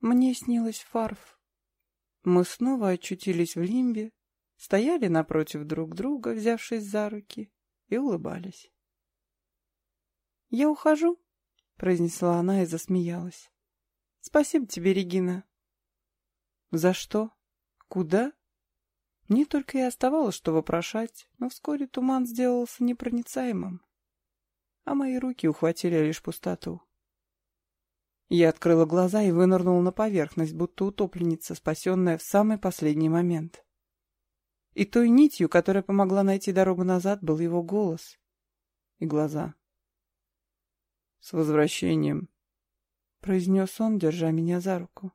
Мне снилась фарф. Мы снова очутились в лимбе, стояли напротив друг друга, взявшись за руки, и улыбались. «Я ухожу», — произнесла она и засмеялась. «Спасибо тебе, Регина». «За что? Куда?» Мне только и оставалось, что вопрошать, но вскоре туман сделался непроницаемым, а мои руки ухватили лишь пустоту. Я открыла глаза и вынырнула на поверхность, будто утопленница, спасенная в самый последний момент. И той нитью, которая помогла найти дорогу назад, был его голос и глаза. «С возвращением!» — произнес он, держа меня за руку.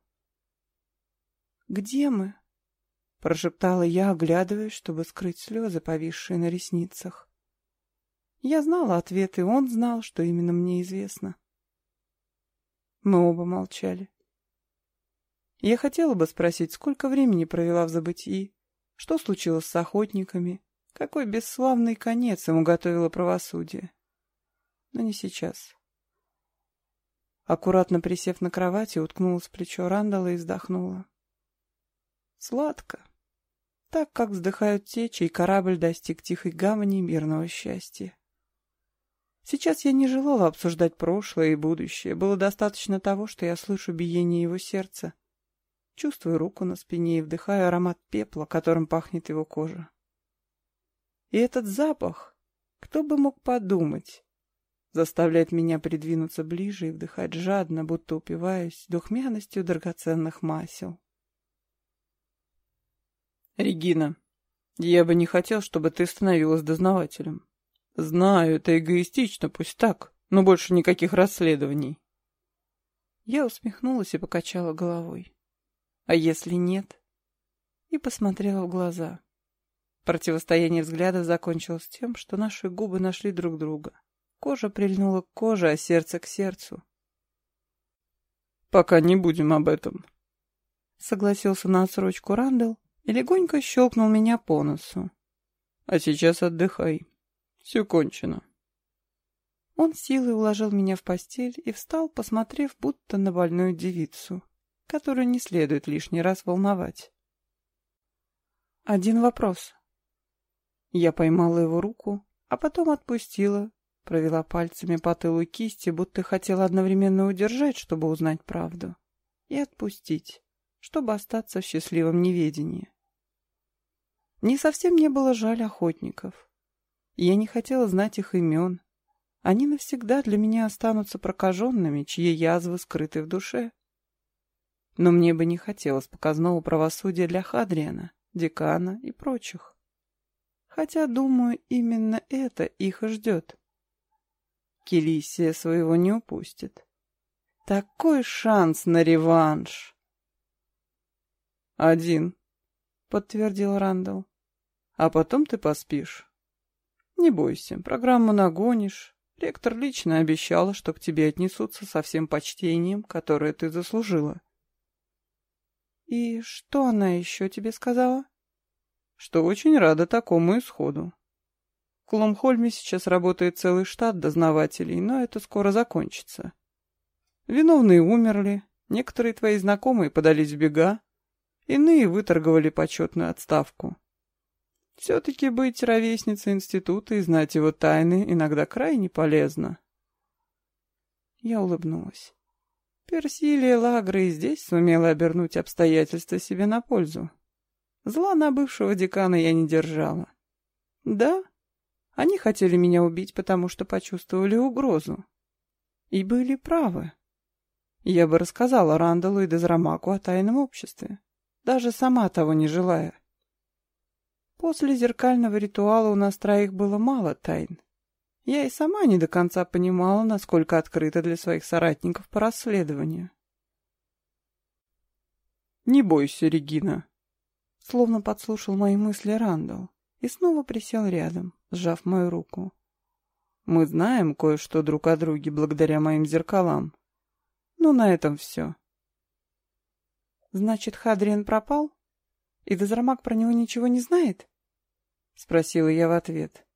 «Где мы?» — прошептала я, оглядываясь, чтобы скрыть слезы, повисшие на ресницах. Я знала ответ, и он знал, что именно мне известно. Мы оба молчали. Я хотела бы спросить, сколько времени провела в забытии, что случилось с охотниками, какой бесславный конец ему готовило правосудие. Но не сейчас. Аккуратно присев на кровати, уткнулась в плечо Рандала и вздохнула. Сладко. Так, как вздыхают те, чей корабль достиг тихой гавани мирного счастья. Сейчас я не желала обсуждать прошлое и будущее. Было достаточно того, что я слышу биение его сердца. Чувствую руку на спине и вдыхаю аромат пепла, которым пахнет его кожа. И этот запах, кто бы мог подумать, заставляет меня придвинуться ближе и вдыхать жадно, будто упиваясь духмяностью драгоценных масел. «Регина, я бы не хотел, чтобы ты становилась дознавателем. Знаю, это эгоистично, пусть так, но больше никаких расследований. Я усмехнулась и покачала головой. А если нет? И посмотрела в глаза. Противостояние взглядов закончилось тем, что наши губы нашли друг друга. Кожа прильнула к коже, а сердце к сердцу. «Пока не будем об этом», — согласился на отсрочку Рандall и легонько щелкнул меня по носу. «А сейчас отдыхай». Все кончено. Он силой уложил меня в постель и встал, посмотрев будто на больную девицу, которую не следует лишний раз волновать. Один вопрос. Я поймала его руку, а потом отпустила, провела пальцами по тылу кисти, будто хотела одновременно удержать, чтобы узнать правду, и отпустить, чтобы остаться в счастливом неведении. Не совсем не было жаль охотников. Я не хотела знать их имен. Они навсегда для меня останутся прокаженными, чьи язвы скрыты в душе. Но мне бы не хотелось показного правосудия для Хадриана, декана и прочих. Хотя, думаю, именно это их и ждет. Келисия своего не упустит. Такой шанс на реванш! «Один», — подтвердил Рандall. «А потом ты поспишь». Не бойся, программу нагонишь. Ректор лично обещала, что к тебе отнесутся со всем почтением, которое ты заслужила. И что она еще тебе сказала? Что очень рада такому исходу. В Кломхольме сейчас работает целый штат дознавателей, но это скоро закончится. Виновные умерли, некоторые твои знакомые подались в бега, иные выторговали почетную отставку. Все-таки быть ровесницей института и знать его тайны иногда крайне полезно. Я улыбнулась. Персилия Лагра и здесь сумела обернуть обстоятельства себе на пользу. Зла на бывшего декана я не держала. Да, они хотели меня убить, потому что почувствовали угрозу. И были правы. Я бы рассказала Рандалу и Дезрамаку о тайном обществе, даже сама того не желая. После зеркального ритуала у нас троих было мало тайн. Я и сама не до конца понимала, насколько открыта для своих соратников по расследованию. «Не бойся, Регина», — словно подслушал мои мысли Рандall и снова присел рядом, сжав мою руку. «Мы знаем кое-что друг о друге благодаря моим зеркалам. Но на этом все». «Значит, Хадриен пропал?» И Дозрамак про него ничего не знает? Спросила я в ответ.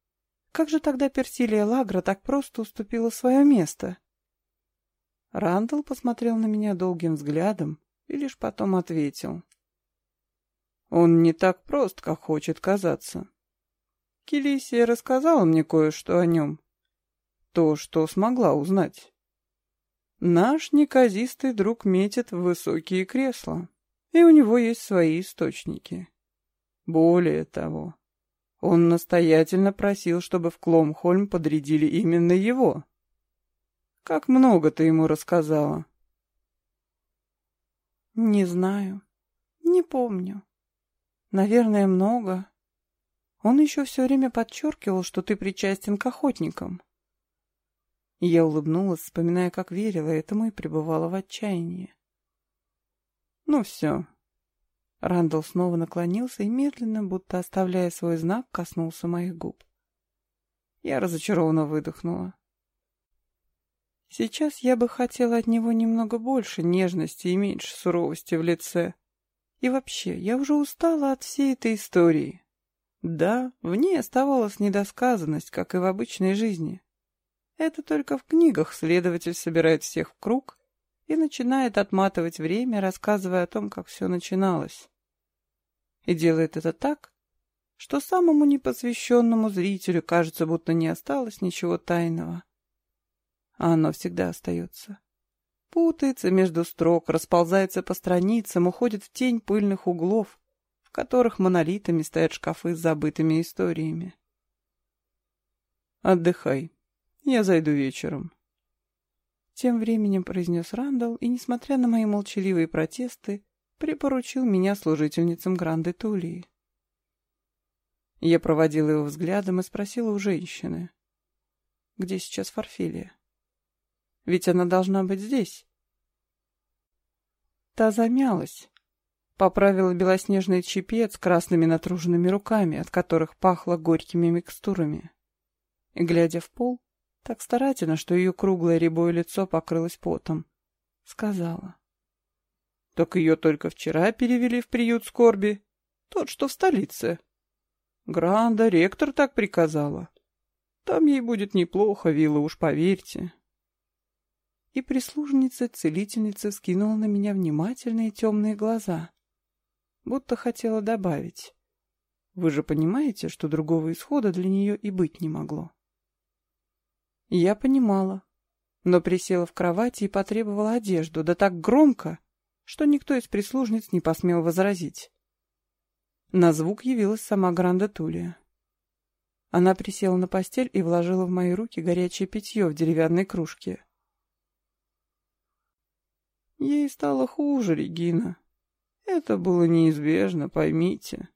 Как же тогда Персилия Лагра так просто уступила свое место? Рандall посмотрел на меня долгим взглядом и лишь потом ответил. Он не так прост, как хочет казаться. Келисия рассказала мне кое-что о нем. То, что смогла узнать. Наш неказистый друг метит в высокие кресла, и у него есть свои источники. Более того, он настоятельно просил, чтобы в Кломхольм подрядили именно его. Как много ты ему рассказала? Не знаю. Не помню. Наверное, много. Он еще все время подчеркивал, что ты причастен к охотникам. Я улыбнулась, вспоминая, как верила этому и пребывала в отчаянии. Ну все. Рандall снова наклонился и медленно, будто оставляя свой знак, коснулся моих губ. Я разочарованно выдохнула. Сейчас я бы хотела от него немного больше нежности и меньше суровости в лице. И вообще, я уже устала от всей этой истории. Да, в ней оставалась недосказанность, как и в обычной жизни. Это только в книгах следователь собирает всех в круг и начинает отматывать время, рассказывая о том, как все начиналось. И делает это так, что самому непосвященному зрителю кажется, будто не осталось ничего тайного а оно всегда остается. Путается между строк, расползается по страницам, уходит в тень пыльных углов, в которых монолитами стоят шкафы с забытыми историями. «Отдыхай. Я зайду вечером». Тем временем произнес Рандall, и, несмотря на мои молчаливые протесты, припоручил меня служительницам Гранды Тулии. Я проводила его взглядом и спросила у женщины, где сейчас Форфилия. Ведь она должна быть здесь. Та замялась. Поправила белоснежный чепец с красными натруженными руками, от которых пахло горькими микстурами. И, глядя в пол, так старательно, что ее круглое рябое лицо покрылось потом, сказала. Так ее только вчера перевели в приют скорби. Тот, что в столице. Гранда, ректор так приказала. Там ей будет неплохо, Вилла, уж поверьте и прислужница-целительница скинула на меня внимательные темные глаза, будто хотела добавить. Вы же понимаете, что другого исхода для нее и быть не могло. Я понимала, но присела в кровати и потребовала одежду, да так громко, что никто из прислужниц не посмел возразить. На звук явилась сама Гранда Тулия. Она присела на постель и вложила в мои руки горячее питье в деревянной кружке. Ей стало хуже, Регина. Это было неизбежно, поймите.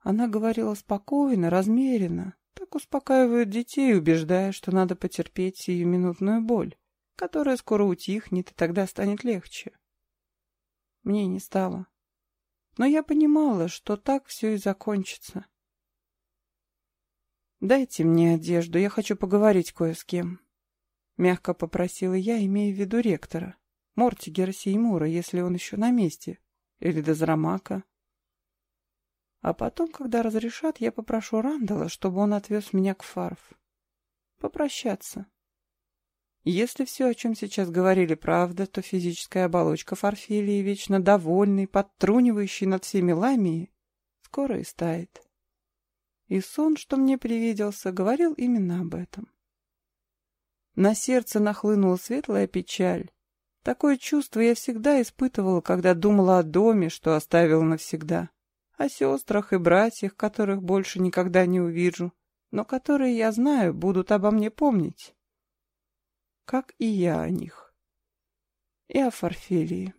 Она говорила спокойно, размеренно, успокаивают детей, убеждая, что надо потерпеть сиюминутную боль, которая скоро утихнет, и тогда станет легче. Мне не стало. Но я понимала, что так все и закончится. «Дайте мне одежду, я хочу поговорить кое с кем», — мягко попросила я, имея в виду ректора. Мортигера Сеймура, если он еще на месте, или Дозрамака. А потом, когда разрешат, я попрошу Рандала, чтобы он отвез меня к Фарф. Попрощаться. Если все, о чем сейчас говорили, правда, то физическая оболочка Фарфелии, вечно довольный, подтрунивающий над всеми ламии, скоро и стает. И сон, что мне привиделся, говорил именно об этом. На сердце нахлынула светлая печаль, Такое чувство я всегда испытывала, когда думала о доме, что оставила навсегда, о сестрах и братьях, которых больше никогда не увижу, но которые, я знаю, будут обо мне помнить. Как и я о них. И о Форфелии.